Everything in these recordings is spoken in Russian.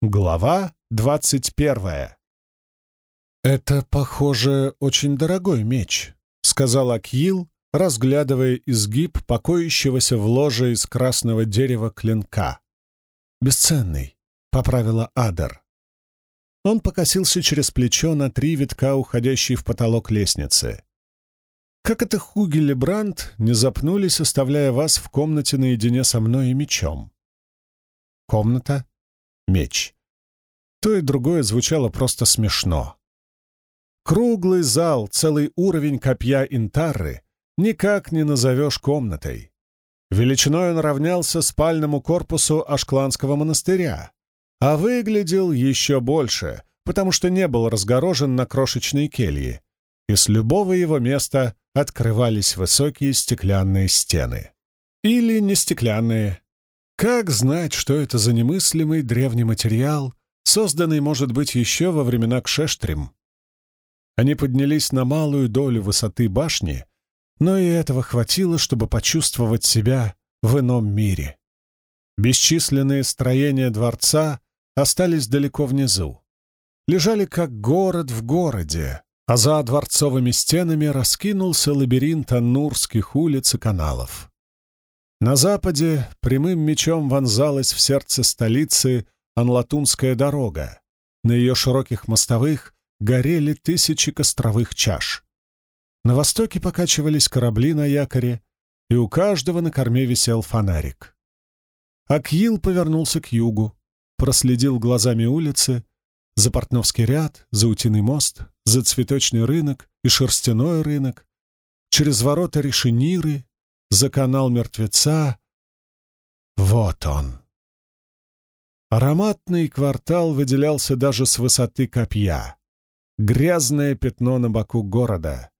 Глава двадцать первая «Это, похоже, очень дорогой меч», — сказал Акил, разглядывая изгиб покоящегося в ложе из красного дерева клинка. «Бесценный», — поправила Адар. Он покосился через плечо на три витка, уходящие в потолок лестницы. «Как это Хугель и Брандт не запнулись, оставляя вас в комнате наедине со мной и мечом?» «Комната? Меч». То и другое звучало просто смешно. Круглый зал, целый уровень копья Интарры никак не назовешь комнатой. Величиной он равнялся спальному корпусу Ашкланского монастыря, а выглядел еще больше, потому что не был разгорожен на крошечной келье, и с любого его места открывались высокие стеклянные стены. Или не стеклянные. Как знать, что это за немыслимый древний материал, созданный, может быть, еще во времена Кшештрим? Они поднялись на малую долю высоты башни, но и этого хватило, чтобы почувствовать себя в ином мире. Бесчисленные строения дворца остались далеко внизу. Лежали как город в городе, а за дворцовыми стенами раскинулся лабиринт аннурских улиц и каналов. На западе прямым мечом вонзалась в сердце столицы Анлатунская дорога. На ее широких мостовых горели тысячи костровых чаш. На востоке покачивались корабли на якоре, и у каждого на корме висел фонарик. Акил повернулся к югу, проследил глазами улицы, за Портновский ряд, за Утиный мост, за цветочный рынок и шерстяной рынок, через ворота Решениры, за канал Мертвеца. Вот он. Ароматный квартал выделялся даже с высоты копья. Грязное пятно на боку города.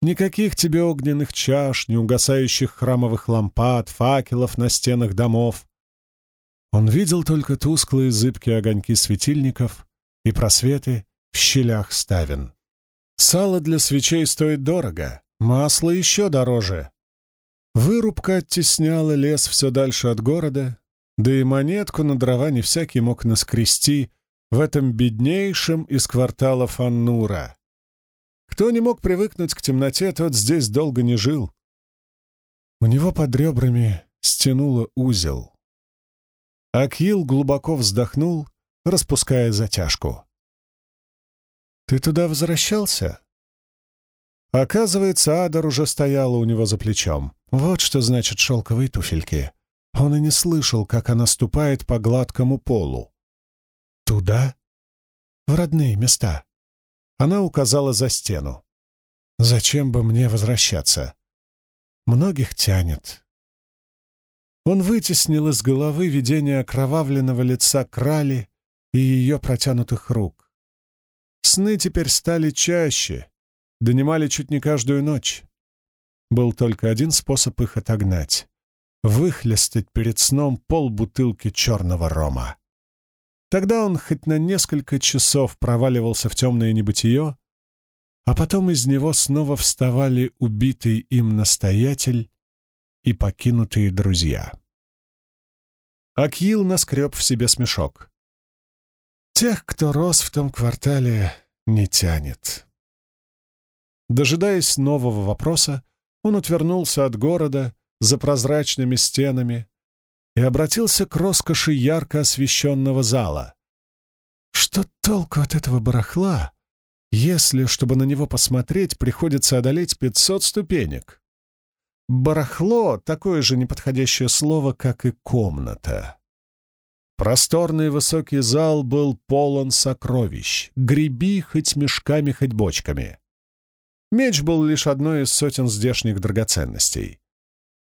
Никаких тебе огненных чаш, неугасающих храмовых лампад, факелов на стенах домов. Он видел только тусклые зыбкие огоньки светильников и просветы в щелях ставен. Сало для свечей стоит дорого, масло еще дороже. Вырубка оттесняла лес все дальше от города, да и монетку на дрова не всякий мог наскрести в этом беднейшем из кварталов Аннура. Кто не мог привыкнуть к темноте, тот здесь долго не жил. У него под ребрами стянуло узел. Акил глубоко вздохнул, распуская затяжку. «Ты туда возвращался?» Оказывается, Адар уже стояла у него за плечом. Вот что значит шелковые туфельки. Он и не слышал, как она ступает по гладкому полу. «Туда?» «В родные места», она указала за стену. «Зачем бы мне возвращаться? Многих тянет». Он вытеснил из головы видение окровавленного лица крали и ее протянутых рук. Сны теперь стали чаще, донимали чуть не каждую ночь. Был только один способ их отогнать — выхлестать перед сном полбутылки черного рома. Тогда он хоть на несколько часов проваливался в темное небытие, а потом из него снова вставали убитый им настоятель и покинутые друзья. Акил наскреб в себе смешок. Тех, кто рос в том квартале, не тянет. Дожидаясь нового вопроса, он отвернулся от города за прозрачными стенами, и обратился к роскоши ярко освещенного зала. Что толку от этого барахла, если, чтобы на него посмотреть, приходится одолеть пятьсот ступенек? Барахло — такое же неподходящее слово, как и комната. Просторный высокий зал был полон сокровищ. Греби хоть мешками, хоть бочками. Меч был лишь одной из сотен здешних драгоценностей.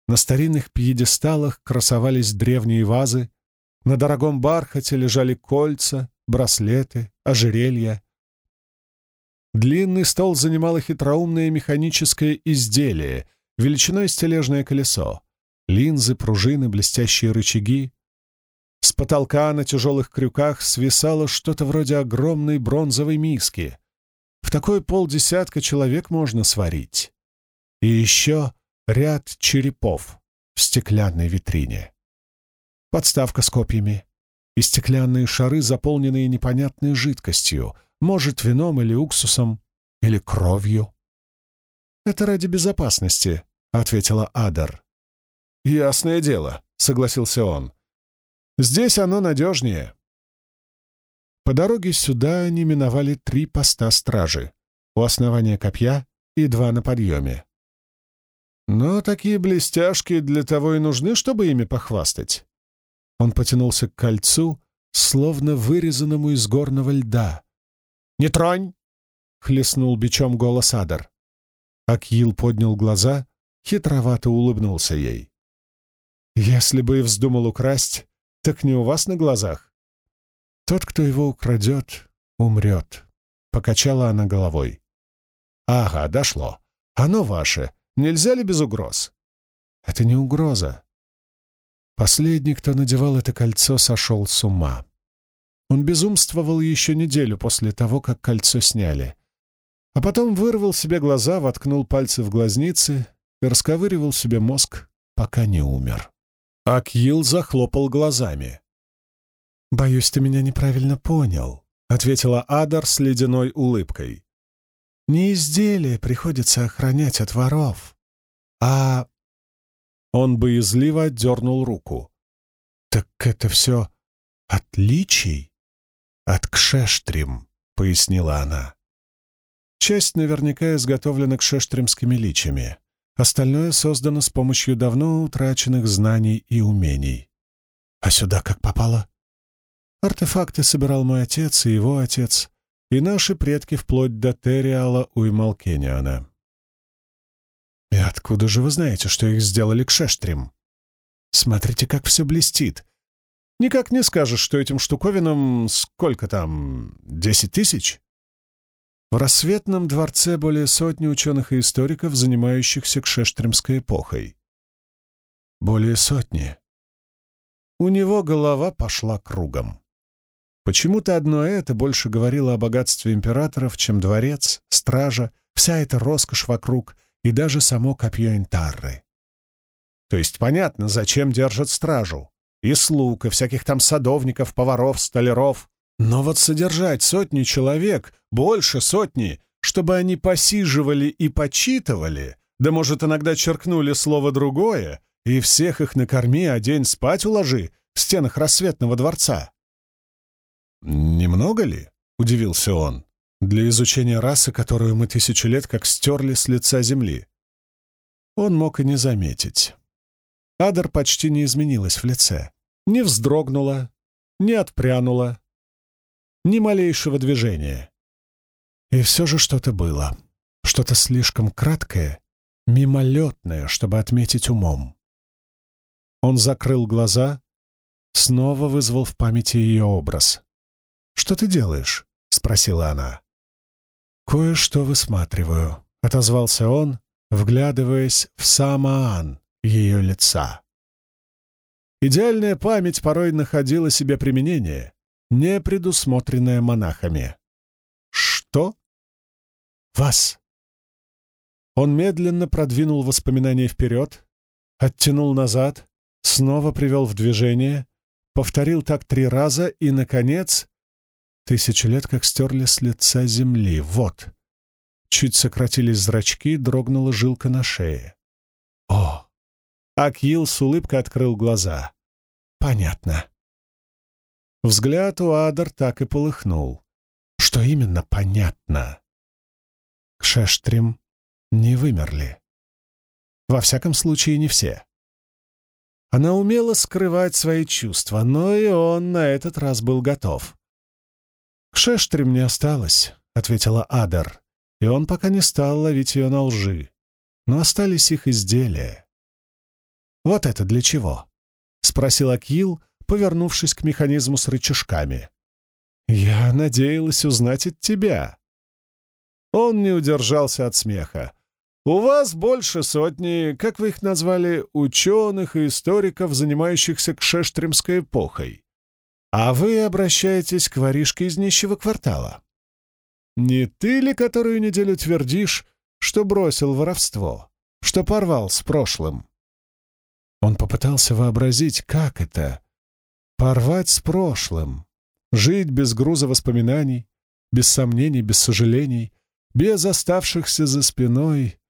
На старинных пьедесталах красовались древние вазы, на дорогом бархате лежали кольца, браслеты, ожерелья. Длинный стол занимало хитроумное механическое изделие, величиной стележное колесо, линзы, пружины, блестящие рычаги. С потолка на тяжелых крюках свисало что-то вроде огромной бронзовой миски. В такой полдесятка человек можно сварить. И еще ряд черепов в стеклянной витрине. Подставка с копьями. и стеклянные шары, заполненные непонятной жидкостью, может, вином или уксусом, или кровью. «Это ради безопасности», — ответила Адар. «Ясное дело», — согласился он. «Здесь оно надежнее». По дороге сюда они миновали три поста стражи, у основания копья и два на подъеме. Но такие блестяшки для того и нужны, чтобы ими похвастать. Он потянулся к кольцу, словно вырезанному из горного льда. «Не тронь!» — хлестнул бичом голос Адар. Акил поднял глаза, хитровато улыбнулся ей. «Если бы и вздумал украсть, так не у вас на глазах. Тот, кто его украдет, умрет», — покачала она головой. «Ага, дошло. Оно ваше. Нельзя ли без угроз?» «Это не угроза». Последний, кто надевал это кольцо, сошел с ума. Он безумствовал еще неделю после того, как кольцо сняли. А потом вырвал себе глаза, воткнул пальцы в глазницы и расковыривал себе мозг, пока не умер. Акил захлопал глазами. «Боюсь, ты меня неправильно понял», — ответила Адар с ледяной улыбкой. Не изделие приходится охранять от воров, а...» Он боязливо отдернул руку. «Так это все отличий от кшештрим», — пояснила она. Часть наверняка изготовлена кшештримскими личами. Остальное создано с помощью давно утраченных знаний и умений. А сюда как попало? Артефакты собирал мой отец и его отец, и наши предки вплоть до Териала у Ималкениана. «И откуда же вы знаете, что их сделали к Шештрим? Смотрите, как все блестит. Никак не скажешь, что этим штуковинам сколько там, десять тысяч?» В рассветном дворце более сотни ученых и историков, занимающихся кшештримской эпохой. Более сотни. У него голова пошла кругом. Почему-то одно это больше говорило о богатстве императоров, чем дворец, стража, вся эта роскошь вокруг и даже само копье Интарры. То есть понятно, зачем держат стражу. И слуг, и всяких там садовников, поваров, столяров. Но вот содержать сотни человек, больше сотни, чтобы они посиживали и почитывали, да, может, иногда черкнули слово другое, и всех их накорми, а день спать уложи в стенах рассветного дворца. «Немного ли?» — удивился он. «Для изучения расы, которую мы тысячу лет как стерли с лица Земли». Он мог и не заметить. Адар почти не изменилась в лице. Не вздрогнула, не отпрянула, ни малейшего движения. И все же что-то было. Что-то слишком краткое, мимолетное, чтобы отметить умом. Он закрыл глаза, снова вызвал в памяти ее образ. «Что ты делаешь?» — спросила она. «Кое-что высматриваю», — отозвался он, вглядываясь в самоан ее лица. Идеальная память порой находила себе применение, не предусмотренное монахами. «Что?» «Вас!» Он медленно продвинул воспоминания вперед, оттянул назад, снова привел в движение, повторил так три раза и, наконец, Тысячи лет как стерли с лица земли. Вот. Чуть сократились зрачки, дрогнула жилка на шее. О! Акил с улыбкой открыл глаза. Понятно. Взгляд у Адар так и полыхнул. Что именно понятно? Кшештрим не вымерли. Во всяком случае, не все. Она умела скрывать свои чувства, но и он на этот раз был готов. «К Шештрим не осталось», — ответила Адар, и он пока не стал ловить ее на лжи. Но остались их изделия. «Вот это для чего?» — спросил Акил, повернувшись к механизму с рычажками. «Я надеялась узнать от тебя». Он не удержался от смеха. «У вас больше сотни, как вы их назвали, ученых и историков, занимающихся кшештримской эпохой. А вы обращаетесь к воришке из нищего квартала. Не ты ли которую неделю твердишь, что бросил воровство, что порвал с прошлым? Он попытался вообразить, как это Порвать с прошлым, жить без груза воспоминаний, без сомнений, без сожалений, без оставшихся за спиной.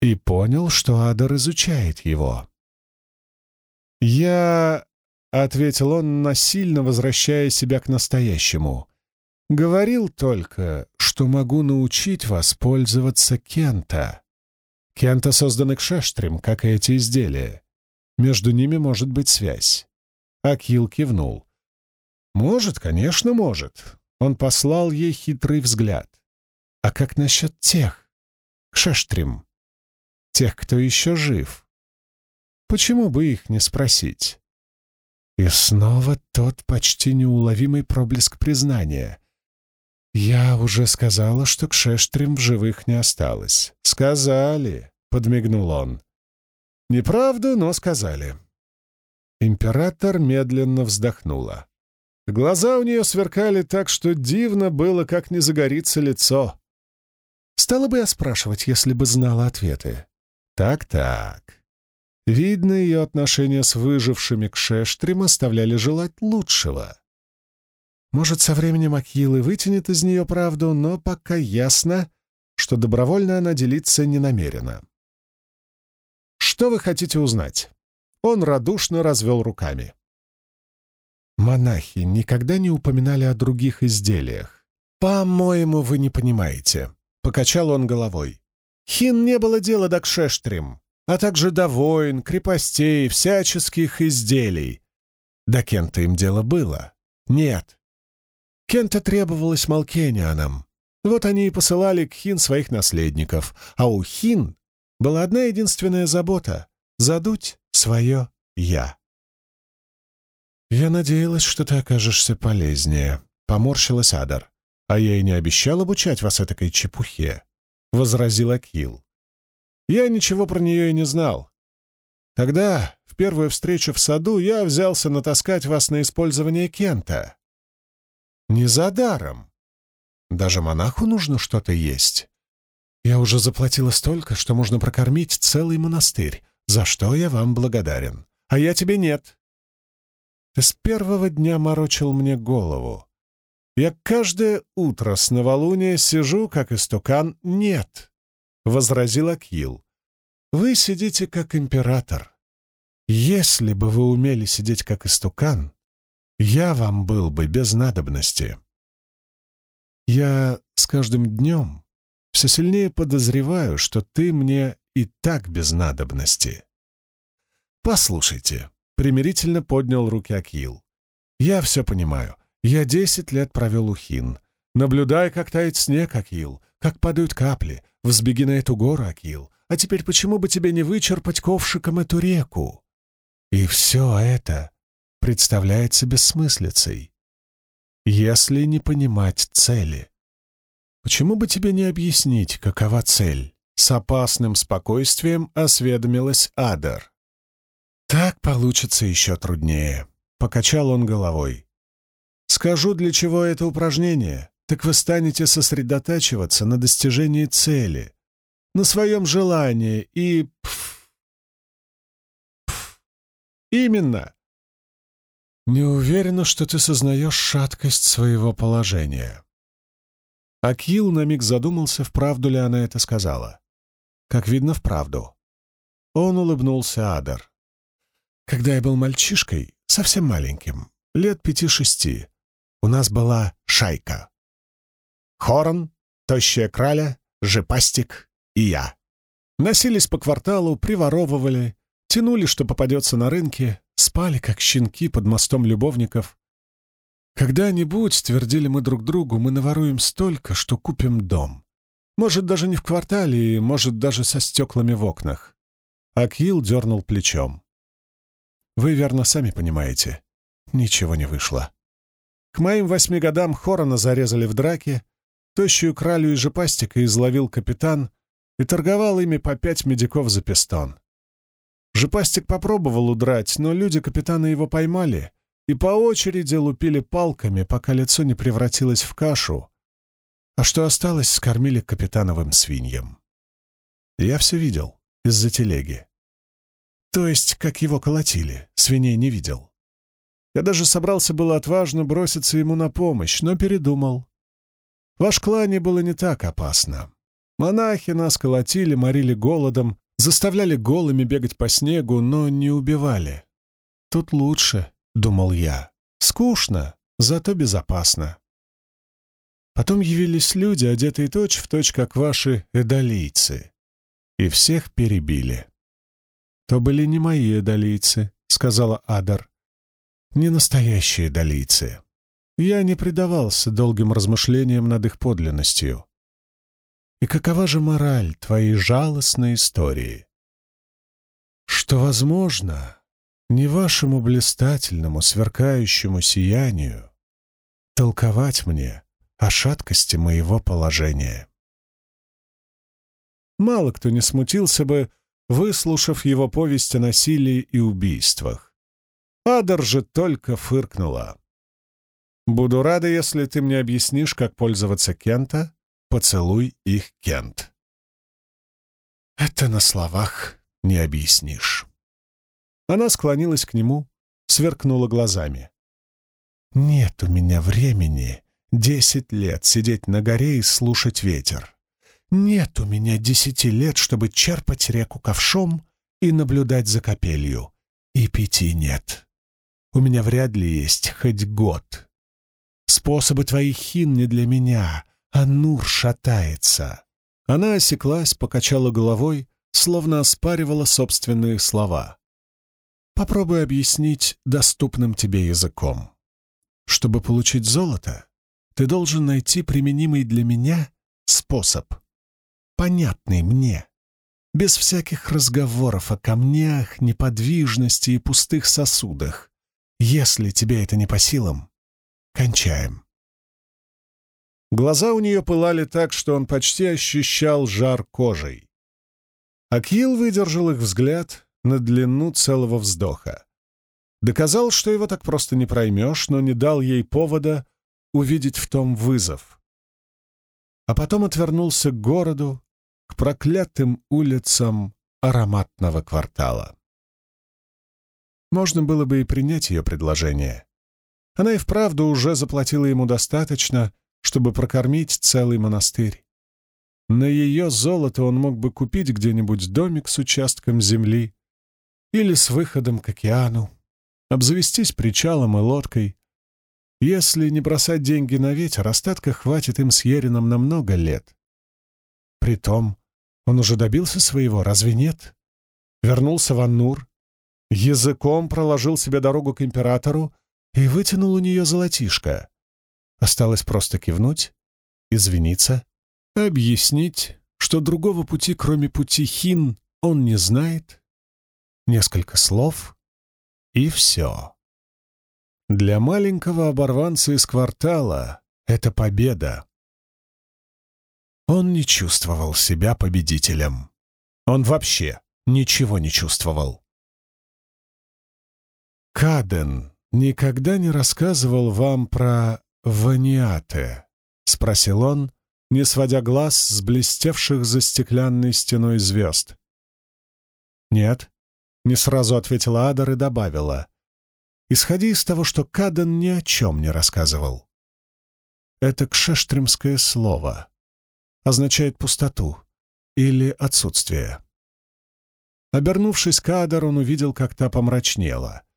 И понял, что Адар изучает его. «Я...» — ответил он, насильно возвращая себя к настоящему. «Говорил только, что могу научить вас пользоваться Кента. Кента созданы к шештрим, как и эти изделия. Между ними может быть связь». Акил кивнул. «Может, конечно, может». Он послал ей хитрый взгляд. «А как насчет тех? К шештрим? Тех, кто еще жив?» Почему бы их не спросить? И снова тот почти неуловимый проблеск признания. «Я уже сказала, что к Шештрим в живых не осталось». «Сказали», — подмигнул он. «Неправду, но сказали». Император медленно вздохнула. Глаза у нее сверкали так, что дивно было, как не загорится лицо. Стала бы я спрашивать, если бы знала ответы. Так-так. Видно, ее отношения с выжившими к Шештрим оставляли желать лучшего. Может, со временем Акилы вытянет из нее правду, но пока ясно, что добровольно она делиться не намерена. «Что вы хотите узнать?» Он радушно развел руками. Монахи никогда не упоминали о других изделиях. «По-моему, вы не понимаете», — покачал он головой. «Хин не было дела до Кшештрим а также до войн, крепостей, всяческих изделий. До Кента им дело было? Нет. Кента требовалось Малкенианам. Вот они и посылали к Хин своих наследников, а у Хин была одна единственная забота — задуть свое «я». «Я надеялась, что ты окажешься полезнее», — поморщилась Адар. «А я и не обещал обучать вас этакой чепухе», — возразил Акил. Я ничего про нее и не знал. Тогда, в первую встречу в саду, я взялся натаскать вас на использование Кента. Не за даром. Даже монаху нужно что-то есть. Я уже заплатила столько, что можно прокормить целый монастырь, за что я вам благодарен. А я тебе нет. Ты с первого дня морочил мне голову. Я каждое утро с новолуния сижу, как истукан, нет. — возразил Акил. «Вы сидите как император. Если бы вы умели сидеть как истукан, я вам был бы без надобности. Я с каждым днем все сильнее подозреваю, что ты мне и так без надобности. Послушайте, — примирительно поднял руки Акил. Я все понимаю. Я десять лет провел у Хин. Наблюдай, как тает снег, Акил, как падают капли, Взбеги на эту гору, Акил, а теперь почему бы тебе не вычерпать ковшиком эту реку? И все это представляется бессмыслицей, если не понимать цели. Почему бы тебе не объяснить, какова цель? С опасным спокойствием осведомилась Адар. Так получится еще труднее. Покачал он головой. Скажу, для чего это упражнение так вы станете сосредотачиваться на достижении цели, на своем желании и... Пф, пф, именно. Не уверена, что ты сознаешь шаткость своего положения. Акил на миг задумался, вправду ли она это сказала. Как видно, вправду. Он улыбнулся Адар. Когда я был мальчишкой, совсем маленьким, лет пяти-шести, у нас была шайка. Хорон, Тощая Краля, Жепастик и я. Носились по кварталу, приворовывали, тянули, что попадется на рынке, спали, как щенки под мостом любовников. Когда-нибудь, твердили мы друг другу, мы наворуем столько, что купим дом. Может, даже не в квартале, может, даже со стеклами в окнах. Акил дернул плечом. Вы верно сами понимаете. Ничего не вышло. К моим восьми годам Хорона зарезали в драке, Тощую кралю и жопастика изловил капитан и торговал ими по пять медиков за пистон. Жопастик попробовал удрать, но люди капитана его поймали и по очереди лупили палками, пока лицо не превратилось в кашу, а что осталось, скормили капитановым свиньям. Я все видел из-за телеги. То есть, как его колотили, свиней не видел. Я даже собрался было отважно броситься ему на помощь, но передумал. В Ашклане было не так опасно. Монахи нас колотили, морили голодом, заставляли голыми бегать по снегу, но не убивали. Тут лучше, — думал я. Скучно, зато безопасно. Потом явились люди, одетые точь-в-точь, как ваши эдолийцы, и всех перебили. «То были не мои эдолийцы», — сказала Адар. «Не настоящие эдолийцы. Я не предавался долгим размышлениям над их подлинностью. И какова же мораль твоей жалостной истории? Что, возможно, не вашему блистательному, сверкающему сиянию толковать мне о шаткости моего положения. Мало кто не смутился бы, выслушав его повесть о насилии и убийствах. Адар же только фыркнула. Буду рада, если ты мне объяснишь, как пользоваться Кента. Поцелуй их, Кент. Это на словах не объяснишь. Она склонилась к нему, сверкнула глазами. «Нет у меня времени десять лет сидеть на горе и слушать ветер. Нет у меня десяти лет, чтобы черпать реку ковшом и наблюдать за капелью. И пяти нет. У меня вряд ли есть хоть год, Способы твоих хин не для меня, а Нур шатается». Она осеклась, покачала головой, словно оспаривала собственные слова. «Попробуй объяснить доступным тебе языком. Чтобы получить золото, ты должен найти применимый для меня способ, понятный мне, без всяких разговоров о камнях, неподвижности и пустых сосудах. Если тебе это не по силам, Кончаем». Глаза у нее пылали так, что он почти ощущал жар кожей. Акил выдержал их взгляд на длину целого вздоха. Доказал, что его так просто не проймешь, но не дал ей повода увидеть в том вызов. А потом отвернулся к городу, к проклятым улицам ароматного квартала. Можно было бы и принять ее предложение. Она и вправду уже заплатила ему достаточно, чтобы прокормить целый монастырь. На ее золото он мог бы купить где-нибудь домик с участком земли или с выходом к океану, обзавестись причалом и лодкой. Если не бросать деньги на ветер, остатка хватит им с Ерином на много лет. Притом он уже добился своего, разве нет? Вернулся в Аннур, языком проложил себе дорогу к императору и вытянул у нее золотишко. Осталось просто кивнуть, извиниться, объяснить, что другого пути, кроме пути Хин, он не знает. Несколько слов — и все. Для маленького оборванца из квартала это победа. Он не чувствовал себя победителем. Он вообще ничего не чувствовал. Каден никогда не рассказывал вам про Ваниате?» — спросил он, не сводя глаз с блестевших за стеклянной стеной звезд. «Нет», — не сразу ответила Адар и добавила. «Исходи из того, что Каден ни о чем не рассказывал. Это кшештримское слово. Означает пустоту или отсутствие». Обернувшись к Адар, он увидел, как та помрачнела —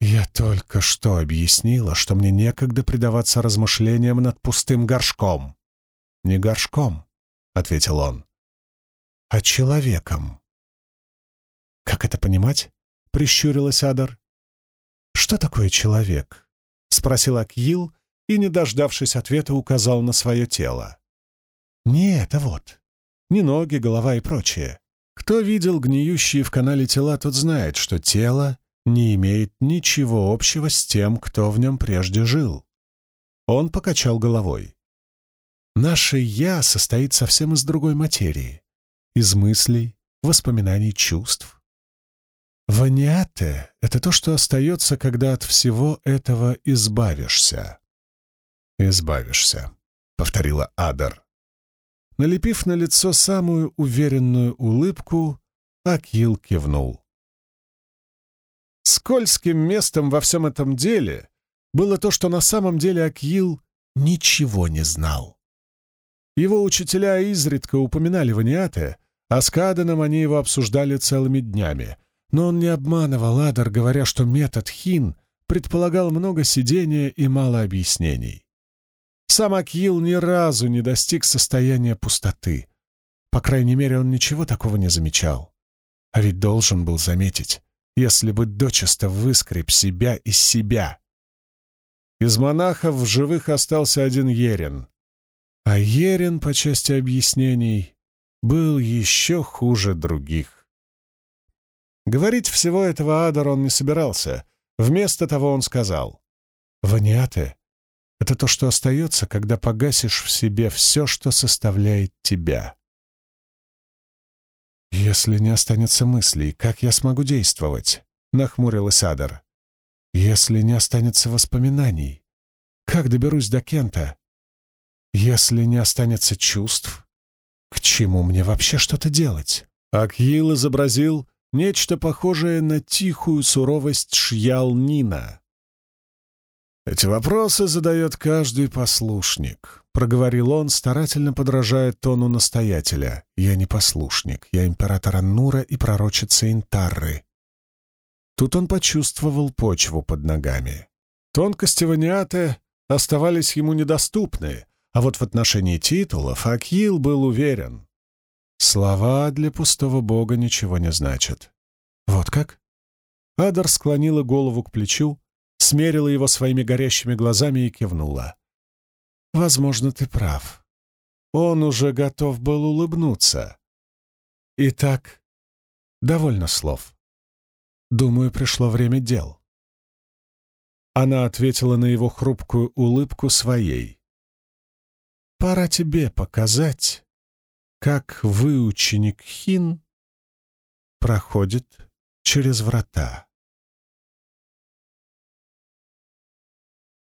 «Я только что объяснила, что мне некогда предаваться размышлениям над пустым горшком». «Не горшком», — ответил он, — «а человеком». «Как это понимать?» — прищурилась Адар. «Что такое человек?» — спросил Акил и, не дождавшись ответа, указал на свое тело. «Не это вот. Не ноги, голова и прочее. Кто видел гниющие в канале тела, тот знает, что тело не имеет ничего общего с тем, кто в нем прежде жил. Он покачал головой. Наше «я» состоит совсем из другой материи, из мыслей, воспоминаний, чувств. Ваниате — это то, что остается, когда от всего этого избавишься. «Избавишься», — повторила Адар. Налепив на лицо самую уверенную улыбку, Акил кивнул. Скользким местом во всем этом деле было то, что на самом деле Акил ничего не знал. Его учителя изредка упоминали Ваниате, а с Каданом они его обсуждали целыми днями. Но он не обманывал Адар, говоря, что метод Хин предполагал много сидения и мало объяснений. Сам Акил ни разу не достиг состояния пустоты. По крайней мере, он ничего такого не замечал. А ведь должен был заметить, если бы дочисто выскреб себя из себя. Из монахов в живых остался один Ерин. А Ерин, по части объяснений, был еще хуже других. Говорить всего этого Адар он не собирался. Вместо того он сказал, «Ваниате — это то, что остается, когда погасишь в себе все, что составляет тебя». «Если не останется мыслей, как я смогу действовать?» — нахмурилась Адар. «Если не останется воспоминаний, как доберусь до Кента?» Если не останется чувств, к чему мне вообще что-то делать? Акьил изобразил нечто похожее на тихую суровость Шьял-Нина. «Эти вопросы задает каждый послушник», — проговорил он, старательно подражая тону настоятеля. «Я не послушник, я император Аннура и пророчица Интарры». Тут он почувствовал почву под ногами. Тонкости Ваниаты оставались ему недоступны, а вот в отношении титулов Акил был уверен. Слова для пустого бога ничего не значат. Вот как? Адар склонила голову к плечу, смерила его своими горящими глазами и кивнула. «Возможно, ты прав. Он уже готов был улыбнуться. Итак, довольно слов. Думаю, пришло время дел». Она ответила на его хрупкую улыбку своей. Пора тебе показать, как выученик Хин проходит через врата.